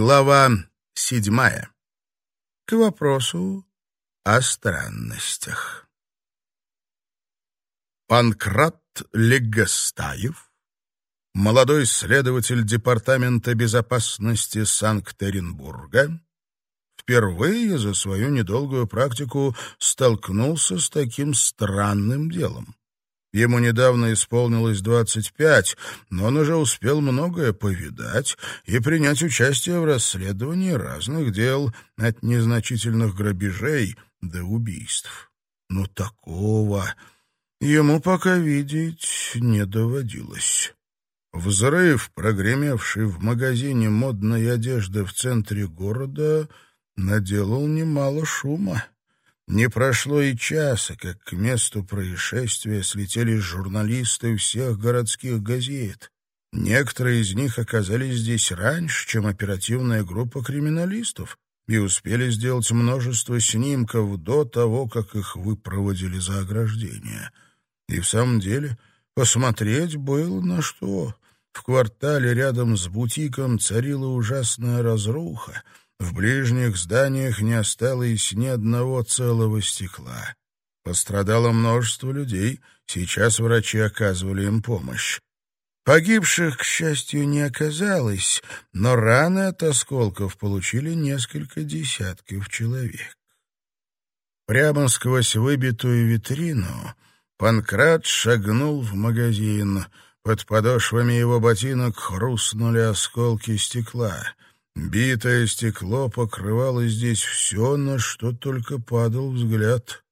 Глава седьмая. К вопросу о странностях. Панкрат Легостаев, молодой следователь Департамента безопасности Санкт-Петербурга, впервые за свою недолгую практику столкнулся с таким странным делом. Ему недавно исполнилось 25, но он уже успел многое повидать и принять участие в расследовании разных дел, от незначительных грабежей до убийств. Но такого ему пока видеть не доводилось. Взрыв, прогремевший в магазине модной одежды в центре города, наделал немало шума. Не прошло и часа, как к месту происшествия слетели журналисты всех городских газет. Некоторые из них оказались здесь раньше, чем оперативная группа криминалистов, и успели сделать множество снимков до того, как их выпроводили за ограждение. И в самом деле посмотреть было на что. В квартале рядом с бутиком царила ужасная разруха — в ближних зданиях не осталось ни одного целого стекла. Пострадало множество людей, сейчас врачи оказывали им помощь. Погибших, к счастью, не оказалось, но раны от осколков получили несколько десятков человек. Прямо сквозь выбитую витрину Панкрат шагнул в магазин. Под подошвами его ботинок хрустнули осколки стекла — Битое стекло покрывало здесь все, на что только падал взгляд.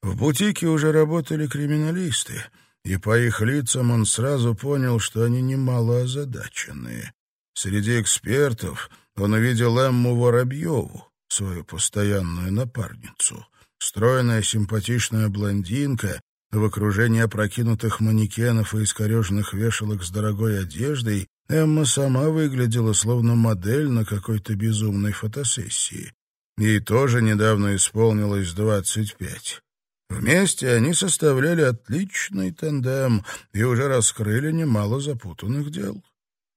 В бутике уже работали криминалисты, и по их лицам он сразу понял, что они немало озадаченные. Среди экспертов он увидел Эмму Воробьеву, свою постоянную напарницу. Стройная симпатичная блондинка в окружении опрокинутых манекенов и искореженных вешалок с дорогой одеждой Эмма сама выглядела словно модель на какой-то безумной фотосессии. Ей тоже недавно исполнилось двадцать пять. Вместе они составляли отличный тандем и уже раскрыли немало запутанных дел.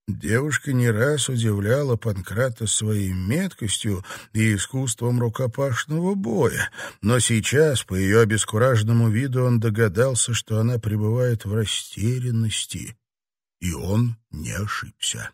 Девушка не раз удивляла Панкрата своей меткостью и искусством рукопашного боя, но сейчас, по ее обескураженному виду, он догадался, что она пребывает в растерянности и он не ошибся.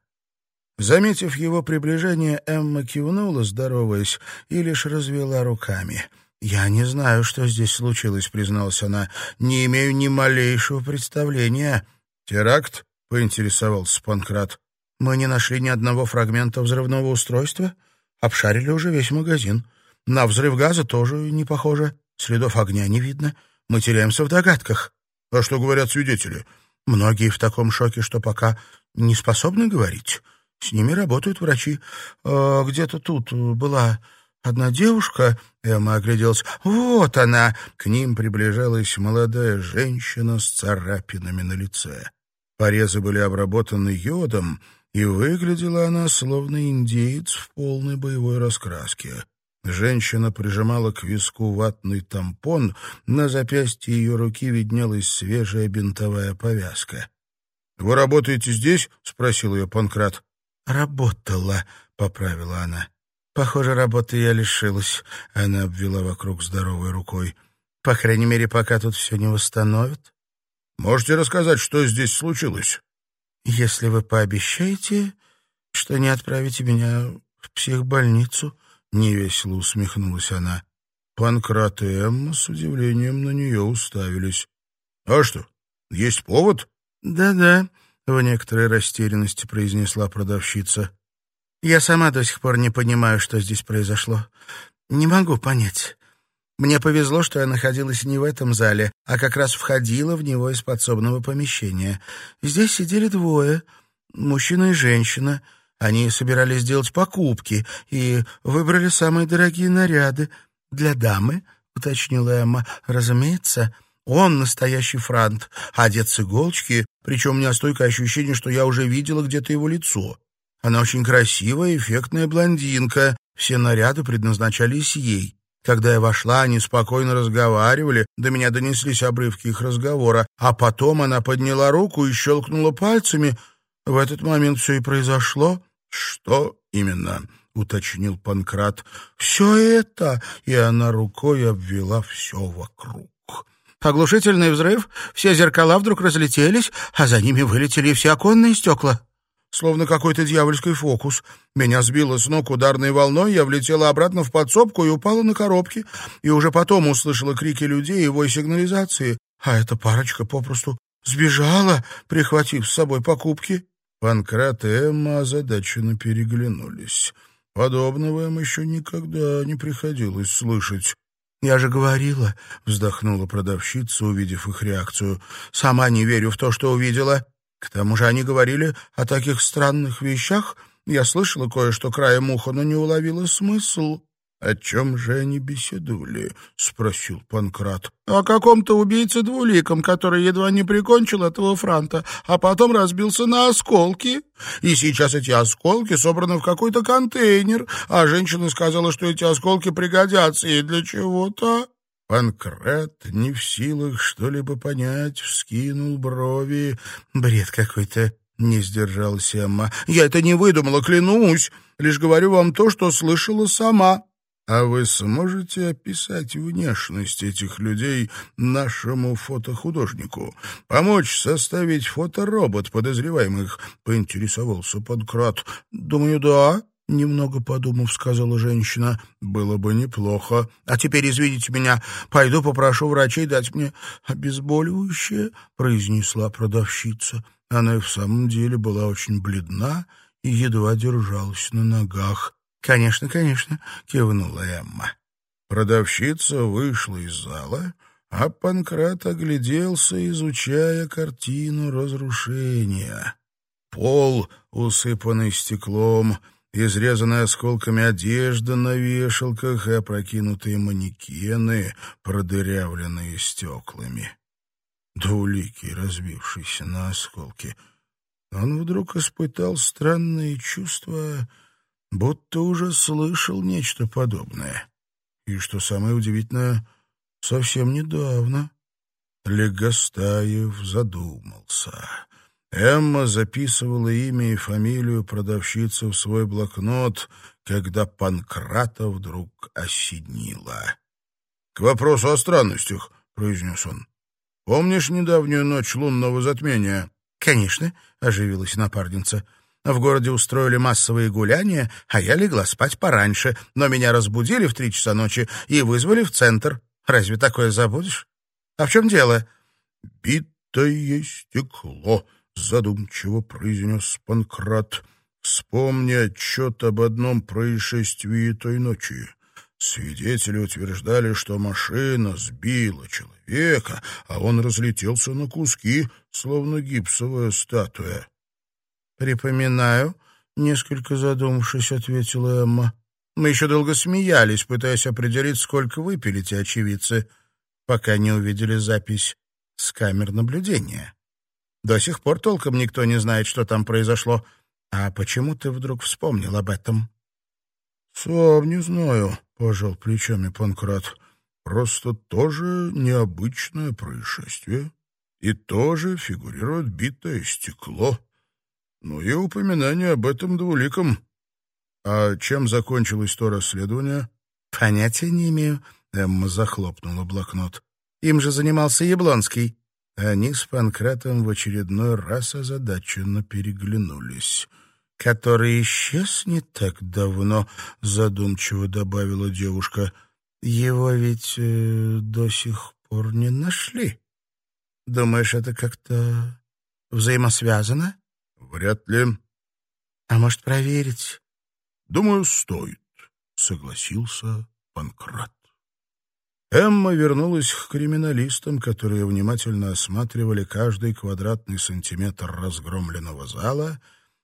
Заметив его приближение, Эмма кивнула, здороваясь, и лишь развела руками. «Я не знаю, что здесь случилось», — призналась она. «Не имею ни малейшего представления». «Теракт?» — поинтересовался Панкрат. «Мы не нашли ни одного фрагмента взрывного устройства. Обшарили уже весь магазин. На взрыв газа тоже не похоже. Следов огня не видно. Мы теряемся в догадках». «А что говорят свидетели?» Многие в таком шоке, что пока не способны говорить. С ними работают врачи. А, где-то тут была одна девушка, Эмма огляделась. Вот она! К ним приближалась молодая женщина с царапинами на лице. Порезы были обработаны йодом, и выглядела она словно индеец в полной боевой раскраске. Женщина прижимала к виску ватный тампон, на запястье ее руки виднелась свежая бинтовая повязка. — Вы работаете здесь? — спросил ее Панкрат. — Работала, — поправила она. — Похоже, работы я лишилась. Она обвела вокруг здоровой рукой. — По крайней мере, пока тут все не восстановят. — Можете рассказать, что здесь случилось? — Если вы пообещаете, что не отправите меня в психбольницу, Невесело усмехнулась она. Панкрат и Эмма с удивлением на нее уставились. — А что, есть повод? Да — Да-да, — в некоторой растерянности произнесла продавщица. — Я сама до сих пор не понимаю, что здесь произошло. Не могу понять. Мне повезло, что я находилась не в этом зале, а как раз входила в него из подсобного помещения. Здесь сидели двое — мужчина и женщина — они собирались сделать покупки и выбрали самые дорогие наряды. Для дамы, — уточнила Эмма, — разумеется, он настоящий франт, одет с иголочки, причем у меня стойкое ощущение, что я уже видела где-то его лицо. Она очень красивая, эффектная блондинка, все наряды предназначались ей. Когда я вошла, они спокойно разговаривали, до меня донеслись обрывки их разговора, а потом она подняла руку и щелкнула пальцами. В этот момент все и произошло. «Что именно?» — уточнил Панкрат. «Все это!» — и она рукой обвела все вокруг. Оглушительный взрыв, все зеркала вдруг разлетелись, а за ними вылетели все оконные стекла. Словно какой-то дьявольский фокус. Меня сбило с ног ударной волной, я влетела обратно в подсобку и упала на коробки. И уже потом услышала крики людей и вой сигнализации. А эта парочка попросту сбежала, прихватив с собой покупки. Панкрат и Эмма озадаченно переглянулись. Подобного им еще никогда не приходилось слышать. «Я же говорила», — вздохнула продавщица, увидев их реакцию. «Сама не верю в то, что увидела. К тому же они говорили о таких странных вещах. Я слышала кое-что краем уха, но не уловила смысл». «О чем же они беседовали?» — спросил Панкрат. «О каком-то убийце двуликом, который едва не прикончил этого франта, а потом разбился на осколки. И сейчас эти осколки собраны в какой-то контейнер, а женщина сказала, что эти осколки пригодятся ей для чего-то». Панкрат, не в силах что-либо понять, вскинул брови. «Бред какой-то!» — не сдержалась Эмма. «Я это не выдумала, клянусь. Лишь говорю вам то, что слышала сама». А вы сможете описать внешность этих людей нашему фотохудожнику? Помочь составить фоторобот подозреваемых?» — поинтересовался Панкрат. «Думаю, да», — немного подумав, сказала женщина. «Было бы неплохо. А теперь, извините меня, пойду попрошу врачей дать мне обезболивающее», — произнесла продавщица. Она и в самом деле была очень бледна и едва держалась на ногах. «Конечно, конечно», — кивнула Эмма. Продавщица вышла из зала, а Панкрат огляделся, изучая картину разрушения. Пол, усыпанный стеклом, изрезанная осколками одежда на вешалках и опрокинутые манекены, продырявленные стеклами. Двуликий, разбившийся на осколки. Он вдруг испытал странные чувства будто уже слышал нечто подобное. И, что самое удивительное, совсем недавно Легостаев задумался. Эмма записывала имя и фамилию продавщицы в свой блокнот, когда Панкрата вдруг осенила. — К вопросу о странностях, — произнес он. — Помнишь недавнюю ночь лунного затмения? — Конечно, — оживилась напарница. В городе устроили массовые гуляния, а я легла спать пораньше, но меня разбудили в три часа ночи и вызвали в центр. Разве такое забудешь? А в чем дело? — Битое стекло, — задумчиво произнес Панкрат. — Вспомни отчет об одном происшествии той ночи. Свидетели утверждали, что машина сбила человека, а он разлетелся на куски, словно гипсовая статуя. «Припоминаю», — несколько задумавшись, ответила Эмма. «Мы еще долго смеялись, пытаясь определить, сколько выпили те очевидцы, пока не увидели запись с камер наблюдения. До сих пор толком никто не знает, что там произошло. А почему ты вдруг вспомнил об этом?» «Сам не знаю», — пожал плечами Панкрат. «Просто тоже необычное происшествие. И тоже фигурирует битое стекло». Ну и упоминание об этом двуликом. А чем закончилось то расследование? Понятия не имею. Эмма захлопнула блокнот. Им же занимался Яблонский. Они с Панкратом в очередной раз озадаченно переглянулись. «Который исчез не так давно», — задумчиво добавила девушка. «Его ведь э, до сих пор не нашли. Думаешь, это как-то взаимосвязано?» Вряд ли. А может, проверить? Думаю, стоит, согласился Панкрат. Эмма вернулась к криминалистам, которые внимательно осматривали каждый квадратный сантиметр разгромленного зала,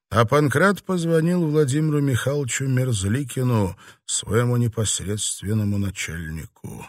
а Панкрат позвонил Владимиру Михайловичу Мерзликину, своему непосредственному начальнику.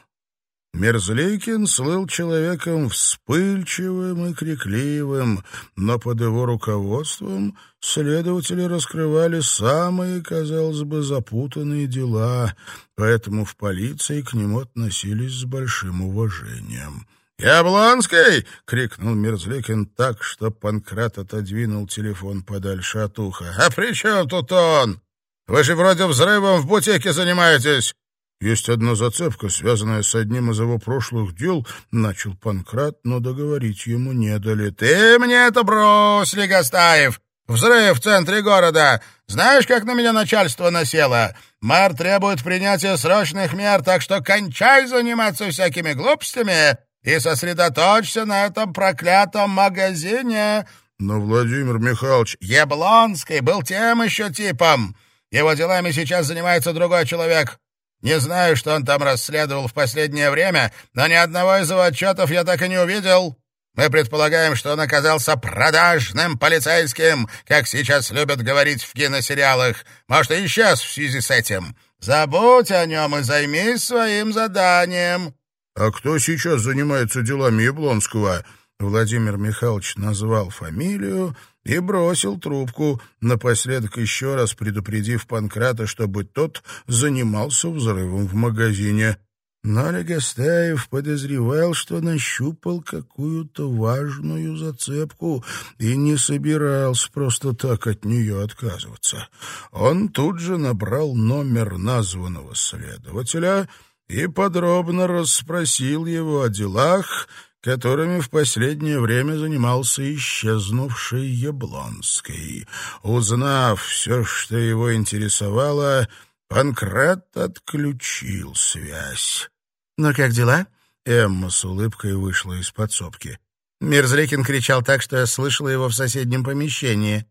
Мерзликин слыл человеком вспыльчивым и крикливым, но под его руководством следователи раскрывали самые, казалось бы, запутанные дела, поэтому в полиции к нему относились с большим уважением. «Яблонский!» — крикнул Мерзликин так, что Панкрат отодвинул телефон подальше от уха. «А при чем тут он? Вы же вроде взрывом в бутике занимаетесь!» «Есть одна зацепка, связанная с одним из его прошлых дел», — начал Панкрат, но договорить ему не дали. «Ты мне это брось, Легостаев! Взрыв в центре города! Знаешь, как на меня начальство насело? Мэр требует принятия срочных мер, так что кончай заниматься всякими глупостями и сосредоточься на этом проклятом магазине. Но Владимир Михайлович... Яблонский был тем еще типом. Его делами сейчас занимается другой человек. Не знаю, что он там расследовал в последнее время, но ни одного из его отчетов я так и не увидел. Мы предполагаем, что он оказался продажным полицейским, как сейчас любят говорить в киносериалах. Может, и исчез в связи с этим. Забудь о нем и займись своим заданием. «А кто сейчас занимается делами Яблонского?» Владимир Михайлович назвал фамилию и бросил трубку, напоследок еще раз предупредив Панкрата, чтобы тот занимался взрывом в магазине. Но Легостаев подозревал, что нащупал какую-то важную зацепку и не собирался просто так от нее отказываться. Он тут же набрал номер названного следователя — и подробно расспросил его о делах, которыми в последнее время занимался исчезнувший Яблонский. Узнав все, что его интересовало, Панкрат отключил связь. «Ну как дела?» Эмма с улыбкой вышла из подсобки. Мерзликин кричал так, что я слышала его в соседнем помещении.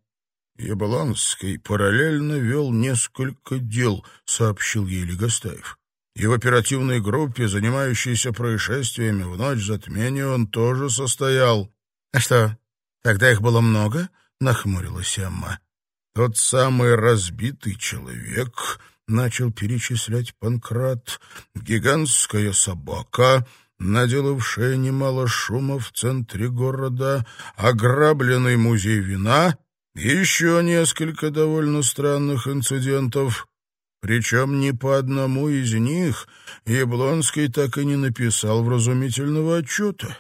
«Яблонский параллельно вел несколько дел», — сообщил ей Легостаев. И в оперативной группе, занимающейся происшествиями в ночь затмения, он тоже состоял. — А что, тогда их было много? — нахмурилась Эмма. — Тот самый разбитый человек, — начал перечислять Панкрат, — гигантская собака, наделавшая немало шума в центре города, ограбленный музей вина еще несколько довольно странных инцидентов — причем ни по одному из них Яблонский так и не написал вразумительного отчета.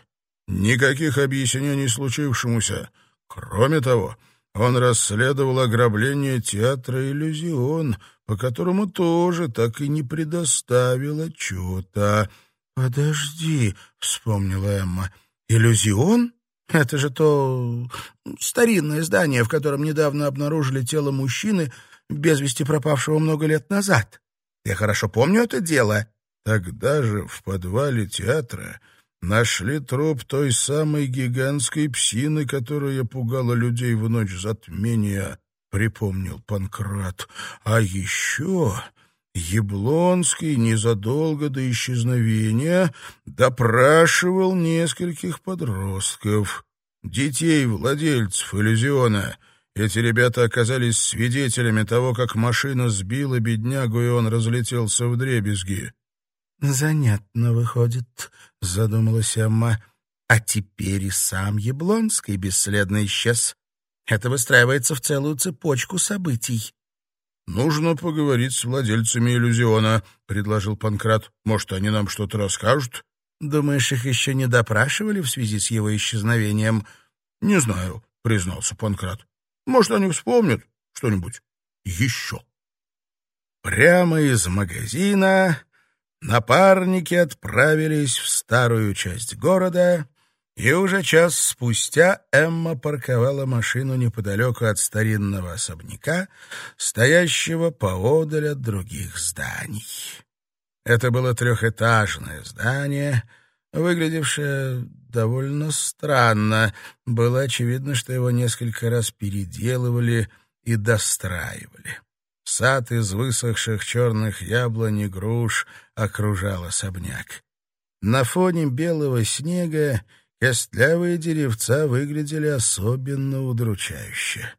Никаких объяснений случившемуся. Кроме того, он расследовал ограбление театра «Иллюзион», по которому тоже так и не предоставил отчета. «Подожди», — вспомнила Эмма, — «иллюзион? Это же то старинное здание, в котором недавно обнаружили тело мужчины, без вести пропавшего много лет назад. Я хорошо помню это дело. Тогда же в подвале театра нашли труп той самой гигантской псины, которая пугала людей в ночь затмения, припомнил Панкрат. А еще... Яблонский незадолго до исчезновения допрашивал нескольких подростков, детей владельцев иллюзиона — эти ребята оказались свидетелями того, как машина сбила беднягу, и он разлетелся в дребезги. «Занятно выходит», — задумалась Эмма. «А теперь и сам Яблонский бесследно исчез. Это выстраивается в целую цепочку событий». «Нужно поговорить с владельцами иллюзиона», — предложил Панкрат. «Может, они нам что-то расскажут?» «Думаешь, их еще не допрашивали в связи с его исчезновением?» «Не знаю», — признался Панкрат. Может, они вспомнят что-нибудь еще. Прямо из магазина напарники отправились в старую часть города, и уже час спустя Эмма парковала машину неподалеку от старинного особняка, стоящего поодаль от других зданий. Это было трехэтажное здание — выглядевшее довольно странно. Было очевидно, что его несколько раз переделывали и достраивали. Сад из высохших черных яблонь и груш окружал особняк. На фоне белого снега костлявые деревца выглядели особенно удручающе.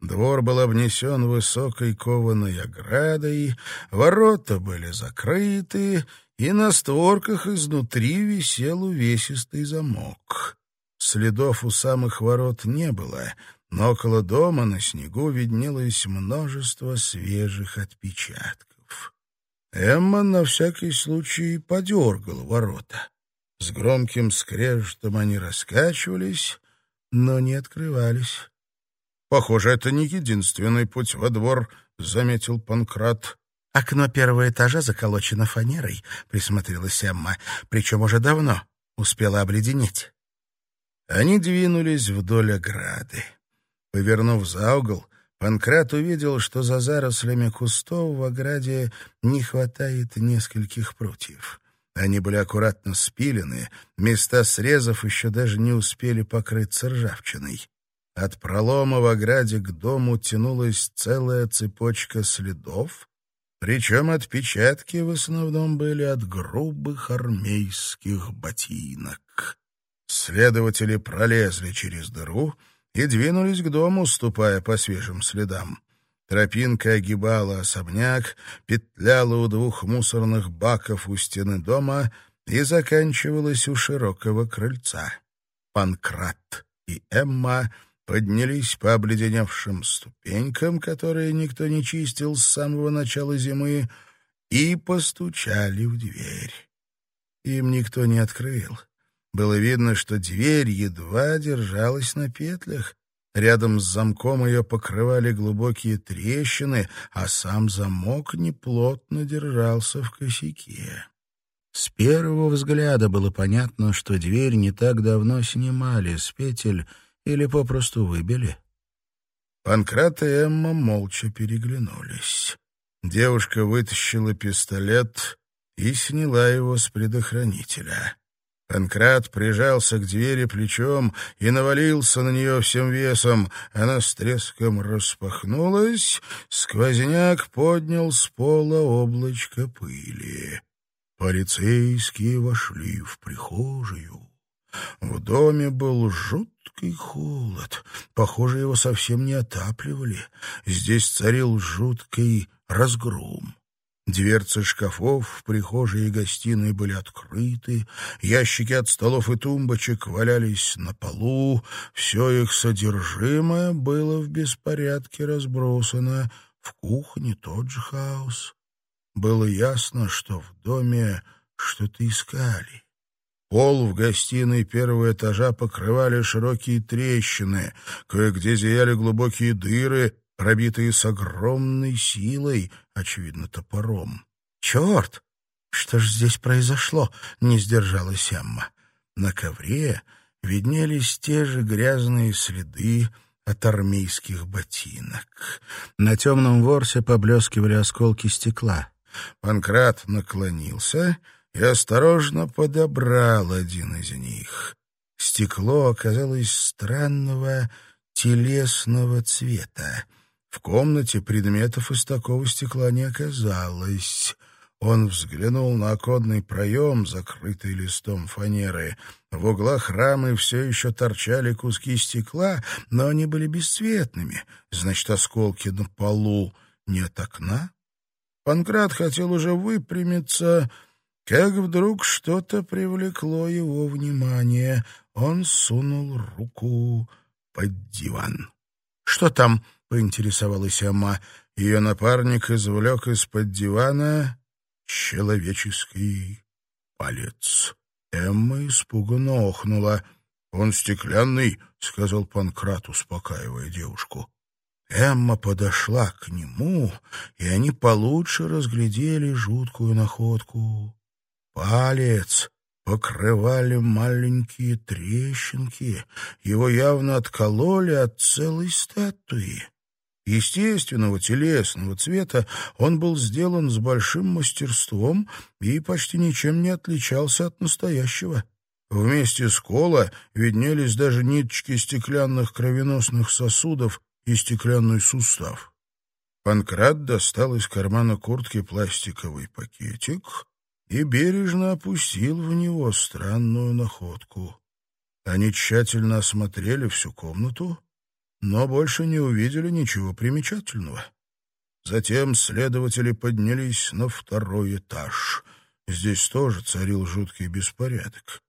Двор был обнесен высокой кованой оградой, ворота были закрыты, и на створках изнутри висел увесистый замок. Следов у самых ворот не было, но около дома на снегу виднелось множество свежих отпечатков. Эмма на всякий случай подергала ворота. С громким скрежетом они раскачивались, но не открывались. «Похоже, это не единственный путь во двор», — заметил Панкрат. «Окно первого этажа заколочено фанерой», — присмотрелась Эмма, «причем уже давно успела обледенеть». Они двинулись вдоль ограды. Повернув за угол, Панкрат увидел, что за зарослями кустов в ограде не хватает нескольких прутьев. Они были аккуратно спилены, места срезов еще даже не успели покрыться ржавчиной. От пролома в ограде к дому тянулась целая цепочка следов, причем отпечатки в основном были от грубых армейских ботинок. Следователи пролезли через дыру и двинулись к дому, ступая по свежим следам. Тропинка огибала особняк, петляла у двух мусорных баков у стены дома и заканчивалась у широкого крыльца. Панкрат и Эмма поднялись по обледеневшим ступенькам, которые никто не чистил с самого начала зимы, и постучали в дверь. Им никто не открыл. Было видно, что дверь едва держалась на петлях. Рядом с замком ее покрывали глубокие трещины, а сам замок неплотно держался в косяке. С первого взгляда было понятно, что дверь не так давно снимали с петель или попросту выбили. Панкрат и Эмма молча переглянулись. Девушка вытащила пистолет и сняла его с предохранителя. Панкрат прижался к двери плечом и навалился на нее всем весом. Она с треском распахнулась, сквозняк поднял с пола облачко пыли. Полицейские вошли в прихожую. В доме был жуткий холод. Похоже, его совсем не отапливали. Здесь царил жуткий разгром. Дверцы шкафов в прихожей и гостиной были открыты, ящики от столов и тумбочек валялись на полу, все их содержимое было в беспорядке разбросано, в кухне тот же хаос. Было ясно, что в доме что-то искали. Пол в гостиной первого этажа покрывали широкие трещины, кое-где зияли глубокие дыры, пробитые с огромной силой, очевидно, топором. «Черт! Что ж здесь произошло?» — не сдержалась Эмма. На ковре виднелись те же грязные следы от армейских ботинок. На темном ворсе поблескивали осколки стекла. Панкрат наклонился и осторожно подобрал один из них. Стекло оказалось странного телесного цвета. В комнате предметов из такого стекла не оказалось. Он взглянул на оконный проем, закрытый листом фанеры. В углах рамы все еще торчали куски стекла, но они были бесцветными. Значит, осколки на полу не от окна? Панкрат хотел уже выпрямиться, как вдруг что-то привлекло его внимание. Он сунул руку под диван. «Что там?» — поинтересовалась Ама. Ее напарник извлек из-под дивана человеческий палец. Эмма испуганно охнула. «Он стеклянный», — сказал Панкрат, успокаивая девушку. Эмма подошла к нему, и они получше разглядели жуткую находку. Палец покрывали маленькие трещинки, его явно откололи от целой статуи. Естественного телесного цвета он был сделан с большим мастерством и почти ничем не отличался от настоящего. Вместе с кола виднелись даже ниточки стеклянных кровеносных сосудов и стеклянный сустав. Панкрат достал из кармана куртки пластиковый пакетик и бережно опустил в него странную находку. Они тщательно осмотрели всю комнату, но больше не увидели ничего примечательного. Затем следователи поднялись на второй этаж. Здесь тоже царил жуткий беспорядок.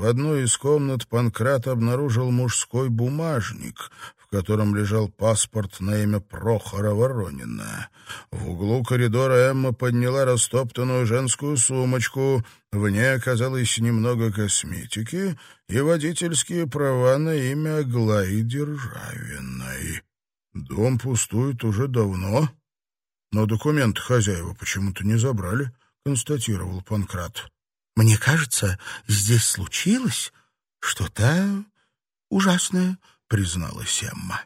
В одной из комнат Панкрат обнаружил мужской бумажник, в котором лежал паспорт на имя Прохора Воронина. В углу коридора Эмма подняла растоптанную женскую сумочку. В ней оказалось немного косметики и водительские права на имя Аглаи Державиной. Дом пустует уже давно, но документы хозяева почему-то не забрали, констатировал Панкрат. Мне кажется, здесь случилось что-то ужасное, призналась Эмма.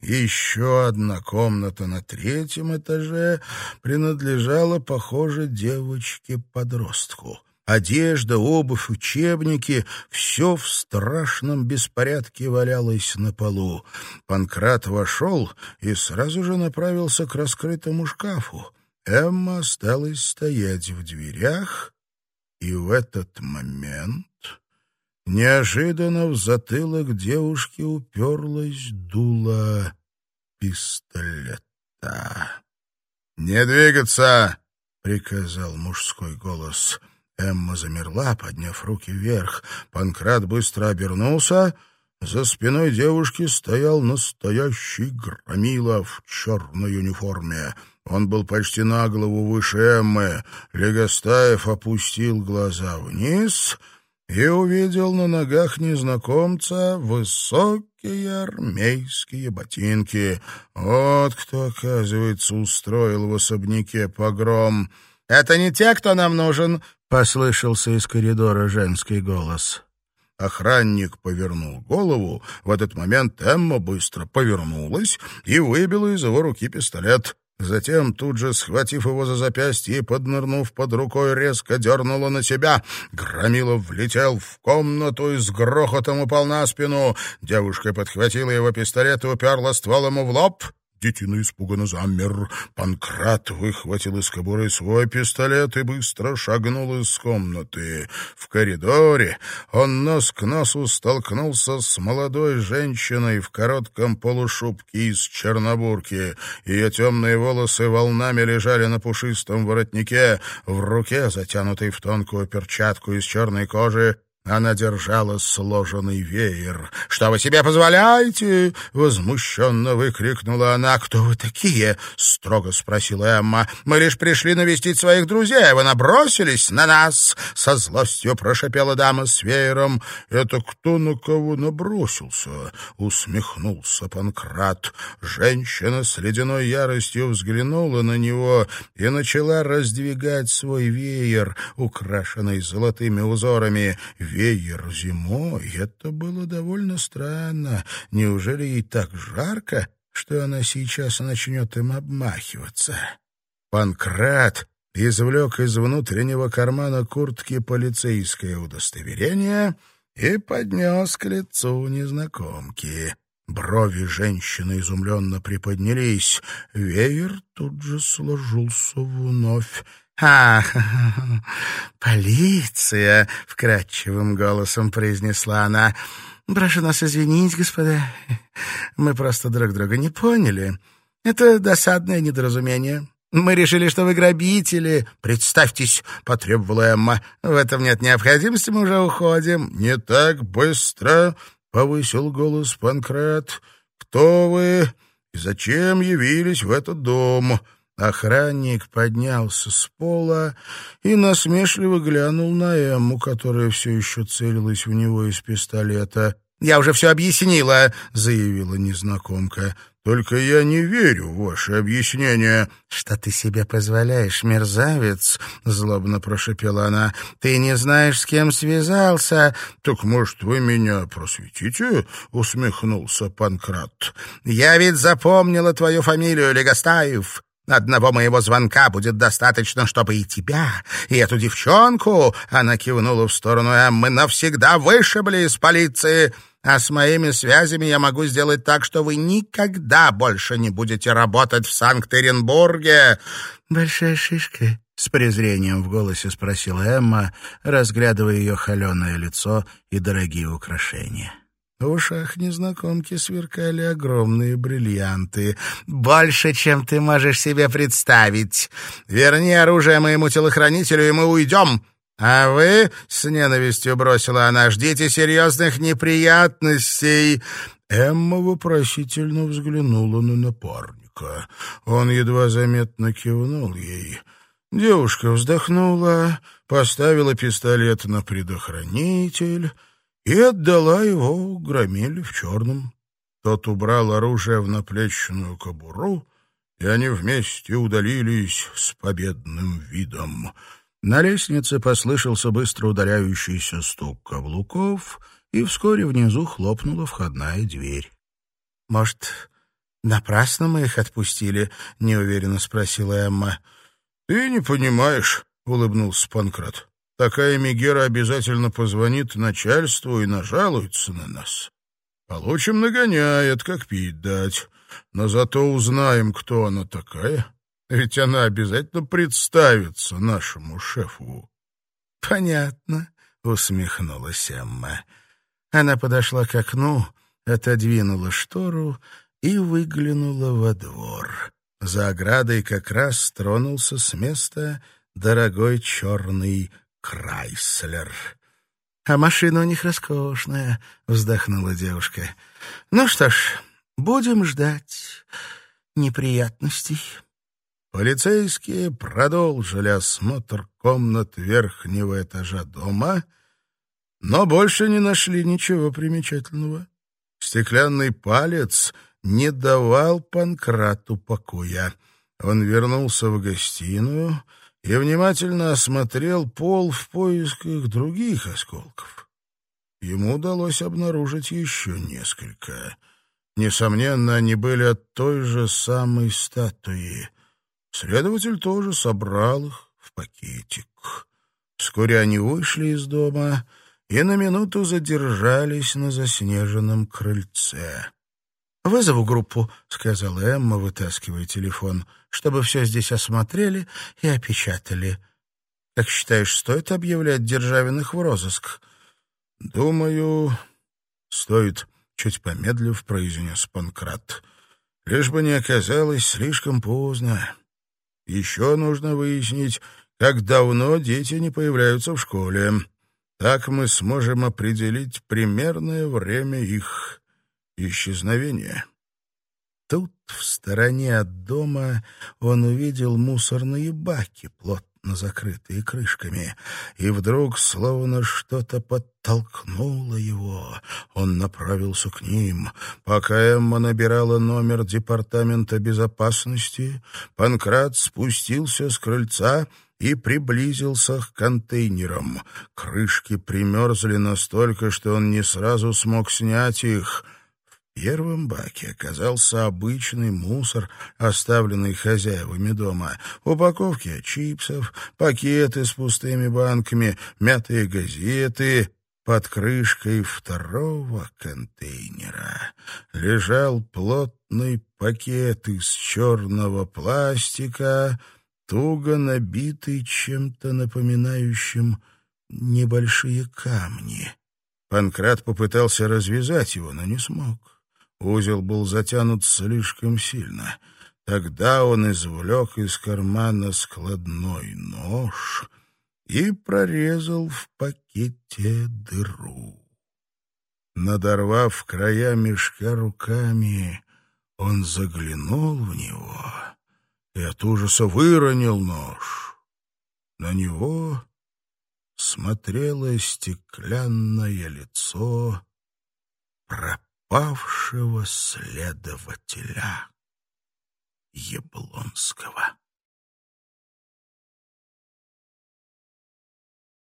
Еще одна комната на третьем этаже принадлежала, похоже, девочке-подростку. Одежда, обувь, учебники — все в страшном беспорядке валялось на полу. Панкрат вошел и сразу же направился к раскрытому шкафу. Эмма осталась стоять в дверях, и в этот момент неожиданно в затылок девушки уперлась дуло пистолета. «Не двигаться!» — приказал мужской голос — Эмма замерла, подняв руки вверх. Панкрат быстро обернулся. За спиной девушки стоял настоящий громила в черной униформе. Он был почти на голову выше Эммы. Легостаев опустил глаза вниз и увидел на ногах незнакомца высокие армейские ботинки. Вот кто, оказывается, устроил в особняке погром. «Это не те, кто нам нужен», — послышался из коридора женский голос. Охранник повернул голову. В этот момент Эмма быстро повернулась и выбила из его руки пистолет. Затем, тут же схватив его за запястье и поднырнув под рукой, резко дернула на себя. Громилов влетел в комнату и с грохотом упал на спину. Девушка подхватила его пистолет и уперла ствол ему в лоб. Детина испуганно замер. Панкрат выхватил из кобуры свой пистолет и быстро шагнул из комнаты. В коридоре он нос к носу столкнулся с молодой женщиной в коротком полушубке из чернобурки. Ее темные волосы волнами лежали на пушистом воротнике. В руке, затянутой в тонкую перчатку из черной кожи, она держала сложенный веер. «Что вы себе позволяете?» — возмущенно выкрикнула она. «Кто вы такие?» — строго спросила Эмма. «Мы лишь пришли навестить своих друзей, вы набросились на нас!» Со злостью прошипела дама с веером. «Это кто на кого набросился?» — усмехнулся Панкрат. Женщина с ледяной яростью взглянула на него и начала раздвигать свой веер, украшенный золотыми узорами веер зимой. Это было довольно странно. Неужели ей так жарко, что она сейчас начнет им обмахиваться? Панкрат извлек из внутреннего кармана куртки полицейское удостоверение и поднес к лицу незнакомки. Брови женщины изумленно приподнялись. Веер тут же сложился вновь. «Ах, полиция!» — вкрадчивым голосом произнесла она. «Прошу нас извинить, господа. Мы просто друг друга не поняли. Это досадное недоразумение. Мы решили, что вы грабители. Представьтесь!» — потребовала Эмма. «В этом нет необходимости, мы уже уходим». «Не так быстро!» — повысил голос Панкрат. «Кто вы и зачем явились в этот дом?» Охранник поднялся с пола и насмешливо глянул на Эмму, которая все еще целилась в него из пистолета. «Я уже все объяснила», — заявила незнакомка. «Только я не верю в ваши объяснения». «Что ты себе позволяешь, мерзавец?» — злобно прошепела она. «Ты не знаешь, с кем связался». «Так, может, вы меня просветите?» — усмехнулся Панкрат. «Я ведь запомнила твою фамилию, Легостаев. Одного моего звонка будет достаточно, чтобы и тебя, и эту девчонку, она кивнула в сторону Эммы, навсегда вышибли из полиции. А с моими связями я могу сделать так, что вы никогда больше не будете работать в Санкт-Петербурге. Большая шишка, с презрением в голосе спросила Эмма, разглядывая ее холеное лицо и дорогие украшения. В ушах незнакомки сверкали огромные бриллианты. «Больше, чем ты можешь себе представить. Верни оружие моему телохранителю, и мы уйдем!» «А вы, — с ненавистью бросила она, — ждите серьезных неприятностей!» Эмма вопросительно взглянула на напарника. Он едва заметно кивнул ей. Девушка вздохнула, поставила пистолет на предохранитель и отдала его громиле в черном. Тот убрал оружие в наплечную кобуру, и они вместе удалились с победным видом. На лестнице послышался быстро ударяющийся стук каблуков, и вскоре внизу хлопнула входная дверь. «Может, напрасно мы их отпустили?» — неуверенно спросила Эмма. «Ты не понимаешь», — улыбнулся Панкрат. «Такая Мегера обязательно позвонит начальству и нажалуется на нас. Получим нагоняет, как пить дать. Но зато узнаем, кто она такая. Ведь она обязательно представится нашему шефу». «Понятно», — усмехнулась Эмма. Она подошла к окну, отодвинула штору и выглянула во двор. За оградой как раз тронулся с места дорогой черный Крайслер. «А машина у них роскошная», — вздохнула девушка. «Ну что ж, будем ждать неприятностей». Полицейские продолжили осмотр комнат верхнего этажа дома, но больше не нашли ничего примечательного. Стеклянный палец не давал Панкрату покоя. Он вернулся в гостиную и внимательно осмотрел пол в поисках других осколков. Ему удалось обнаружить еще несколько. Несомненно, они были от той же самой статуи. Следователь тоже собрал их в пакетик. Вскоре они вышли из дома и на минуту задержались на заснеженном крыльце. «Вызову группу», — сказала Эмма, вытаскивая телефон, «чтобы все здесь осмотрели и опечатали. Как считаешь, стоит объявлять Державиных в розыск?» «Думаю, стоит», — чуть помедлив произнес Панкрат. «Лишь бы не оказалось слишком поздно. Еще нужно выяснить, как давно дети не появляются в школе. Так мы сможем определить примерное время их исчезновения. В стороне от дома, он увидел мусорные баки, плотно закрытые крышками, и вдруг, словно что-то подтолкнуло его, он направился к ним. Пока Эмма набирала номер департамента безопасности, Панкрат спустился с крыльца и приблизился к контейнерам. Крышки примерзли настолько, что он не сразу смог снять их — первом баке оказался обычный мусор, оставленный хозяевами дома. Упаковки чипсов, пакеты с пустыми банками, мятые газеты. Под крышкой второго контейнера лежал плотный пакет из черного пластика, туго набитый чем-то напоминающим небольшие камни. Панкрат попытался развязать его, но не смог. Узел был затянут слишком сильно. Тогда он извлек из кармана складной нож и прорезал в пакете дыру. Надорвав края мешка руками, он заглянул в него и от ужаса выронил нож. На него смотрело стеклянное лицо пропавшего павшего следователя Яблонского.